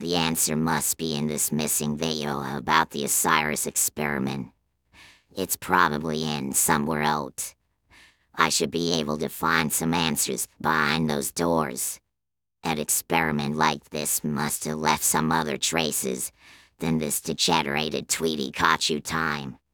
The answer must be in this missing video about the Osiris experiment. It's probably in somewhere out. I should be able to find some answers behind those doors. An experiment like this must have left some other traces than this degenerated Tweety caught you time.